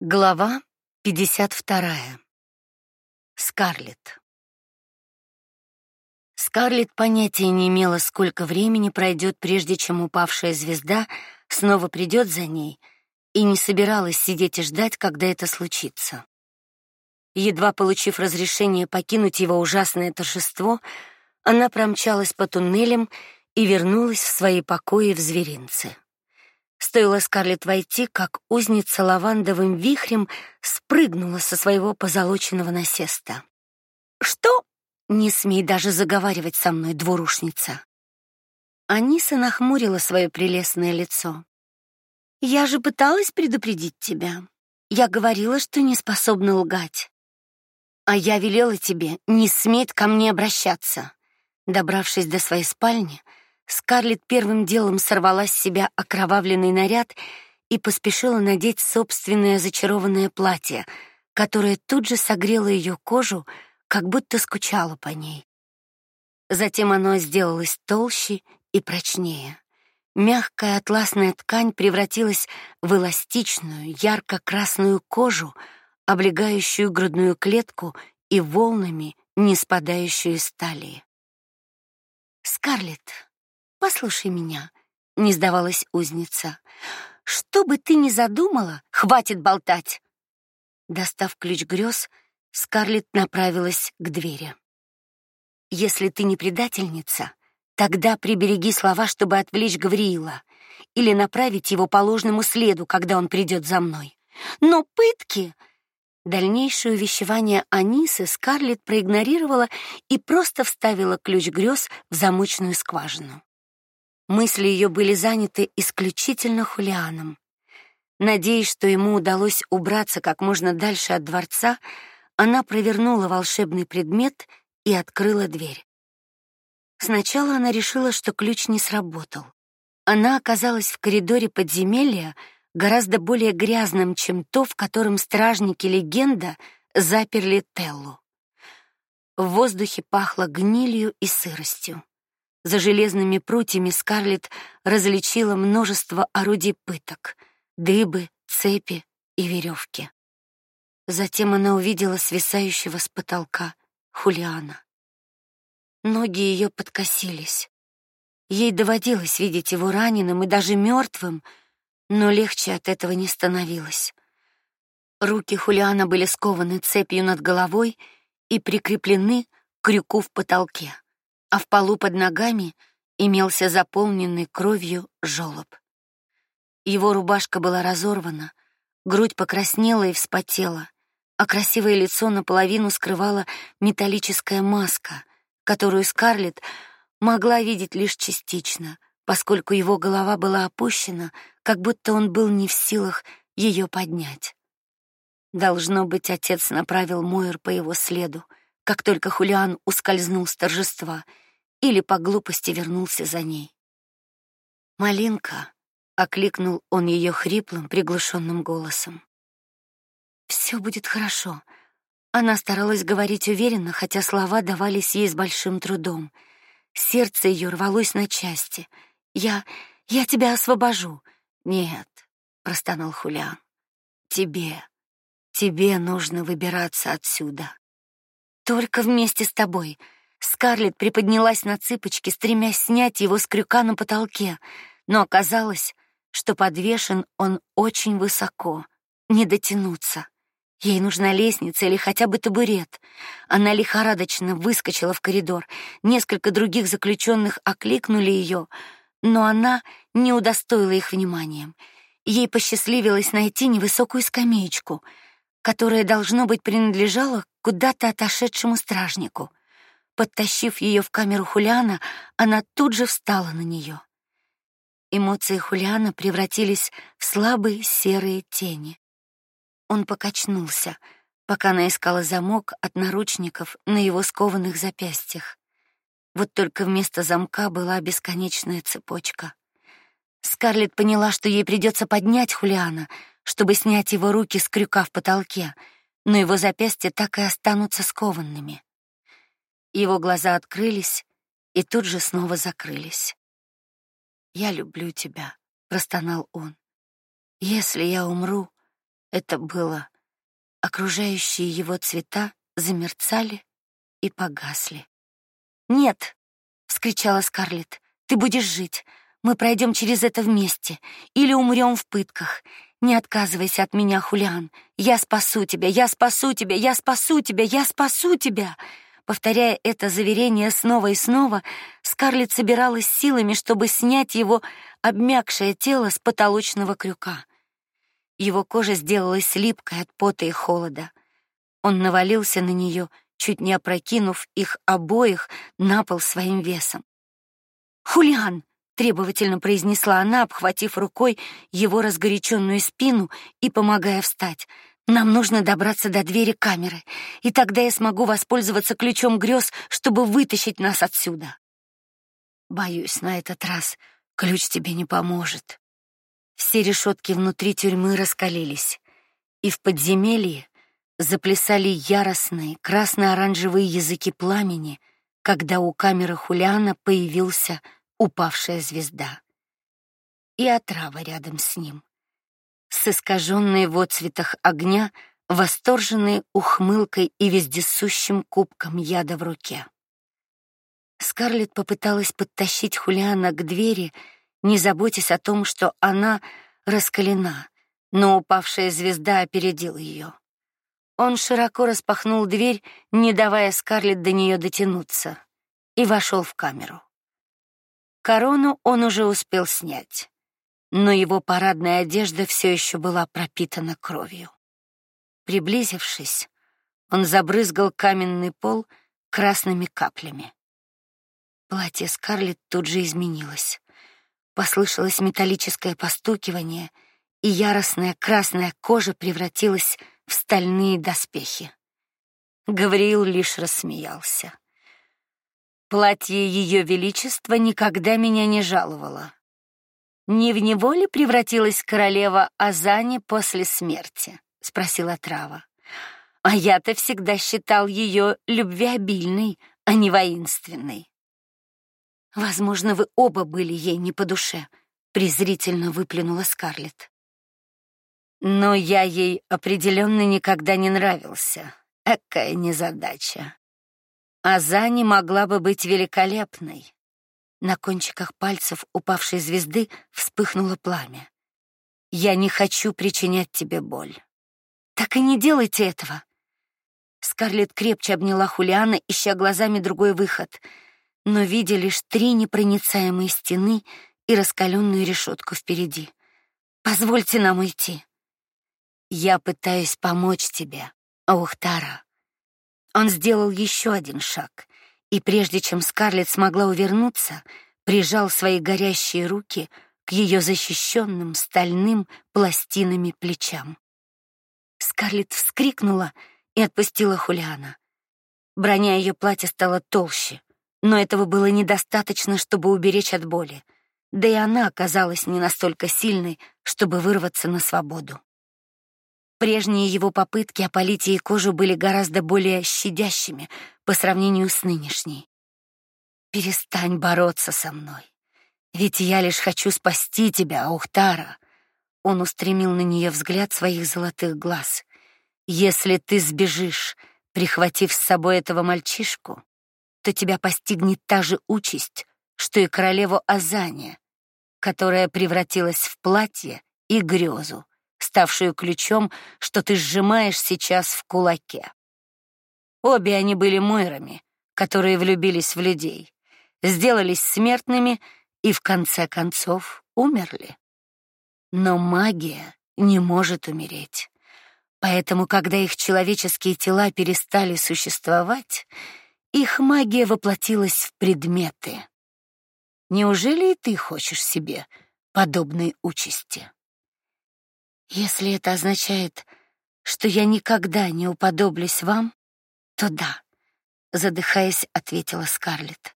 Глава 52. Скарлетт. Скарлетт понятия не имела, сколько времени пройдет, прежде чем упавшая звезда снова придет за ней, и не собиралась сидеть и ждать, когда это случится. Едва получив разрешение покинуть его ужасное торжество, она промчалась по туннелям и вернулась в свои покои в зверинце. Стоило Скарлетт войти, как узница лавандовым вихрем спрыгнула со своего позолоченного насеста. Что? Не смей даже заговаривать со мной, двурушница. Аниса нахмурила свое прелестное лицо. Я же пыталась предупредить тебя. Я говорила, что не способна лгать. А я велела тебе не сметь ко мне обращаться. Добравшись до своей спальни, Скарлетт первым делом сорвала с себя окровавленный наряд и поспешила надеть собственное зачарованное платье, которое тут же согрело ее кожу, как будто скучало по ней. Затем оно сделалось толще и прочнее. Мягкая атласная ткань превратилась в эластичную, ярко-красную кожу, облегающую грудную клетку и волнами, не спадающую из талии. Скарлетт, Послушай меня, не сдавалась узница. Что бы ты ни задумала, хватит болтать. Достав ключ грез, Скарлетт направилась к двери. Если ты не предательница, тогда прибереги слова, чтобы отвлечь Гавриила или направить его по ложному следу, когда он придет за мной. Но пытки Дальнейшее увещевание Анисы Скарлетт проигнорировала и просто вставила ключ грез в замочную скважину. Мысли ее были заняты исключительно Хулианом. Надеясь, что ему удалось убраться как можно дальше от дворца, она провернула волшебный предмет и открыла дверь. Сначала она решила, что ключ не сработал. Она оказалась в коридоре подземелья, гораздо более грязным, чем то, в котором стражники легенда заперли Теллу. В воздухе пахло гнилью и сыростью. За железными прутьями Скарлетт различила множество орудий пыток: дыбы, цепи и веревки. Затем она увидела свисающего с потолка Хулиана. Ноги ее подкосились. Ей доводилось видеть его раненым и даже мертвым, но легче от этого не становилось. Руки Хулиана были скованы цепью над головой и прикреплены к крюку в потолке а в полу под ногами имелся заполненный кровью жёлоб. Его рубашка была разорвана, грудь покраснела и вспотела, а красивое лицо наполовину скрывала металлическая маска, которую Скарлетт могла видеть лишь частично, поскольку его голова была опущена, как будто он был не в силах ее поднять. Должно быть, отец направил Мойер по его следу, как только Хулиан ускользнул с торжества или по глупости вернулся за ней. Малинка, окликнул он ее хриплым, приглушенным голосом. Все будет хорошо. Она старалась говорить уверенно, хотя слова давались ей с большим трудом. Сердце ее рвалось на части. Я, я тебя освобожу. Нет, простонал Хулиан. Тебе, тебе нужно выбираться отсюда. Только вместе с тобой. Скарлетт приподнялась на цыпочки, стремясь снять его с крюка на потолке, но оказалось, что подвешен он очень высоко, не дотянуться. Ей нужна лестница или хотя бы табурет. Она лихорадочно выскочила в коридор. Несколько других заключенных окликнули ее, но она не удостоила их вниманием. Ей посчастливилось найти невысокую скамеечку — которая должно быть принадлежала куда-то отошедшему стражнику. Подтащив ее в камеру Хулиана, она тут же встала на нее. Эмоции Хулиана превратились в слабые серые тени. Он покачнулся, пока она искала замок от наручников на его скованных запястьях. Вот только вместо замка была бесконечная цепочка. Скарлетт поняла, что ей придется поднять Хулиана, чтобы снять его руки с крюка в потолке, но его запястья так и останутся скованными. Его глаза открылись и тут же снова закрылись. "Я люблю тебя", простонал он. "Если я умру, Это было окружающие его цвета замерцали и погасли. "Нет", вскричала Скарлетт. "Ты будешь жить. Мы пройдем через это вместе или умрем в пытках. Не отказывайся от меня, Хулиан. Я спасу тебя, я спасу тебя, я спасу тебя, я спасу тебя. Повторяя это заверение снова и снова, Скарлетт собиралась силами, чтобы снять его обмякшее тело с потолочного крюка. Его кожа сделалась липкой от пота и холода. Он навалился на нее, чуть не опрокинув их обоих на пол своим весом. "Хулиан!" Требовательно произнесла она, обхватив рукой его разгоряченную спину и помогая встать. Нам нужно добраться до двери камеры, и тогда я смогу воспользоваться ключом грез, чтобы вытащить нас отсюда. Боюсь, на этот раз ключ тебе не поможет. Все решетки внутри тюрьмы раскалились, и в подземелье заплясали яростные красно-оранжевые языки пламени, когда у камеры Хулиана появился упавшая звезда. И отрава рядом с ним. С искаженной в отцветах огня, восторженной ухмылкой и вездесущим кубком яда в руке. Скарлетт попыталась подтащить Хулиана к двери, не заботясь о том, что она раскалена, но упавшая звезда опередила ее. Он широко распахнул дверь, не давая Скарлетт до нее дотянуться, и вошел в камеру. Корону он уже успел снять, но его парадная одежда все еще была пропитана кровью. Приблизившись, он забрызгал каменный пол красными каплями. Платье Скарлетт тут же изменилось. Послышалось металлическое постукивание, и яростная красная кожа превратилась в стальные доспехи. Гавриил лишь рассмеялся. Платье ее величества никогда меня не жаловало. Не в него ли превратилась королева Азани после смерти? спросила Трава. А я-то всегда считал ее любвеобильной, а не воинственной. Возможно, вы оба были ей не по душе, презрительно выплюнула Скарлетт. Но я ей определенно никогда не нравился. Какая незадача. Азани могла бы быть великолепной. На кончиках пальцев упавшей звезды вспыхнуло пламя. Я не хочу причинять тебе боль. Так и не делайте этого. Скарлетт крепче обняла Хулиана, ища глазами другой выход, но видя лишь три непроницаемые стены и раскаленную решетку впереди. Позвольте нам уйти. Я пытаюсь помочь тебе, Аухтара. Он сделал еще один шаг, и прежде чем Скарлетт смогла увернуться, прижал свои горящие руки к ее защищенным стальным пластинами плечам. Скарлетт вскрикнула и отпустила Хулиана. Броня ее платья стала толще, но этого было недостаточно, чтобы уберечь от боли. Да и она оказалась не настолько сильной, чтобы вырваться на свободу. Прежние его попытки опалить ей кожу были гораздо более щадящими по сравнению с нынешней. Перестань бороться со мной. Ведь я лишь хочу спасти тебя, Аухтара. Он устремил на нее взгляд своих золотых глаз. Если ты сбежишь, прихватив с собой этого мальчишку, то тебя постигнет та же участь, что и королеву Азания, которая превратилась в платье и грезу ставшую ключом, что ты сжимаешь сейчас в кулаке. Обе они были мойрами, которые влюбились в людей, сделались смертными и в конце концов умерли. Но магия не может умереть. Поэтому, когда их человеческие тела перестали существовать, их магия воплотилась в предметы. Неужели и ты хочешь себе подобной участи? Если это означает, что я никогда не уподоблюсь вам, то да, задыхаясь, ответила Скарлетт.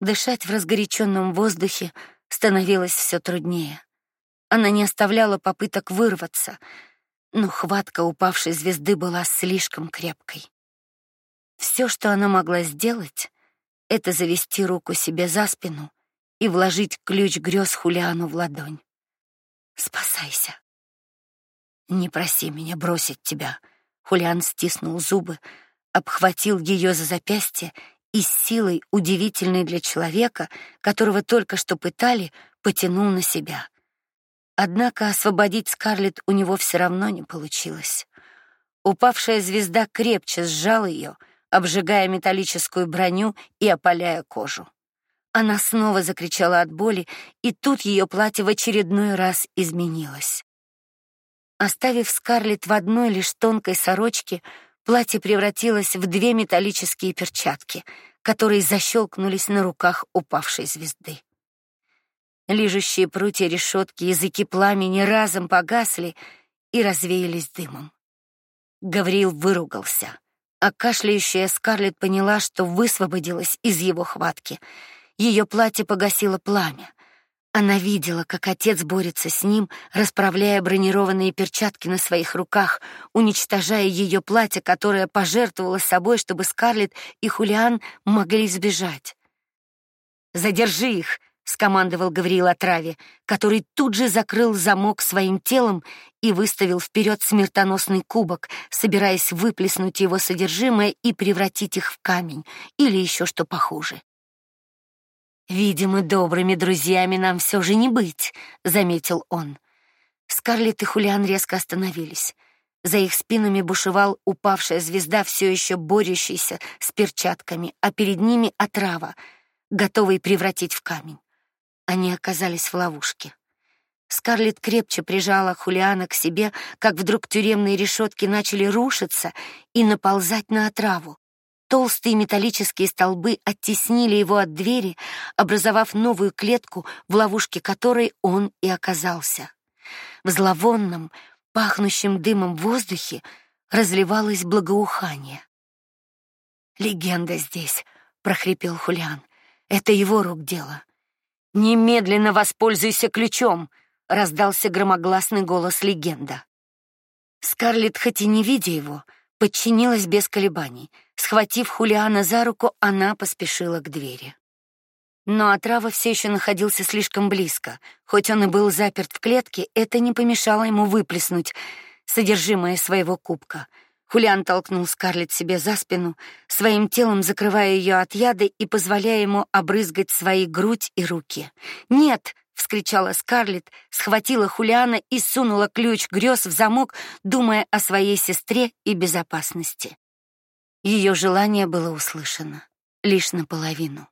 Дышать в разгоряченном воздухе становилось все труднее. Она не оставляла попыток вырваться, но хватка упавшей звезды была слишком крепкой. Все, что она могла сделать, это завести руку себе за спину и вложить ключ грез Хулиану в ладонь. Спасайся. Не проси меня бросить тебя. Хулиан стиснул зубы, обхватил ее за запястье и с силой, удивительной для человека, которого только что пытали, потянул на себя. Однако освободить Скарлетт у него все равно не получилось. Упавшая звезда крепче сжала ее, обжигая металлическую броню и опаляя кожу. Она снова закричала от боли, и тут ее платье в очередной раз изменилось. Оставив Скарлетт в одной лишь тонкой сорочке, платье превратилось в две металлические перчатки, которые защелкнулись на руках упавшей звезды. Лижущие прутья решетки, языки пламени разом погасли и развеялись дымом. Гавриил выругался, а кашляющая Скарлетт поняла, что высвободилась из его хватки. Ее платье погасило пламя. Она видела, как отец борется с ним, расправляя бронированные перчатки на своих руках, уничтожая ее платье, которое пожертвовало собой, чтобы Скарлетт и Хулиан могли сбежать. Задержи их, скомандовал Гавриил Отраве, который тут же закрыл замок своим телом и выставил вперед смертоносный кубок, собираясь выплеснуть его содержимое и превратить их в камень или еще что похуже. Видимо, добрыми друзьями нам все же не быть, заметил он. Скарлетт и Хулиан резко остановились. За их спинами бушевал упавшая звезда, все еще борющаяся с перчатками, а перед ними отрава, готовый превратить в камень. Они оказались в ловушке. Скарлетт крепче прижала Хулиана к себе, как вдруг тюремные решетки начали рушиться и наползать на отраву. Толстые металлические столбы оттеснили его от двери, образовав новую клетку, в ловушке которой он и оказался. В зловонном, пахнущем дымом воздухе разливалось благоухание. Легенда здесь, прохрипел Хулиан. Это его рук дело. Немедленно воспользуйся ключом, раздался громогласный голос легенда. Скарлетт, хоть и не видя его, подчинилась без колебаний. Схватив Хулиана за руку, она поспешила к двери. Но отрава все еще находился слишком близко. Хоть он и был заперт в клетке, это не помешало ему выплеснуть содержимое своего кубка — Хулиан толкнул Скарлетт себе за спину, своим телом закрывая ее от яда и позволяя ему обрызгать свои грудь и руки. "Нет!" вскричала Скарлетт, схватила Хулиана и сунула ключ грез в замок, думая о своей сестре и безопасности. Ее желание было услышано лишь наполовину.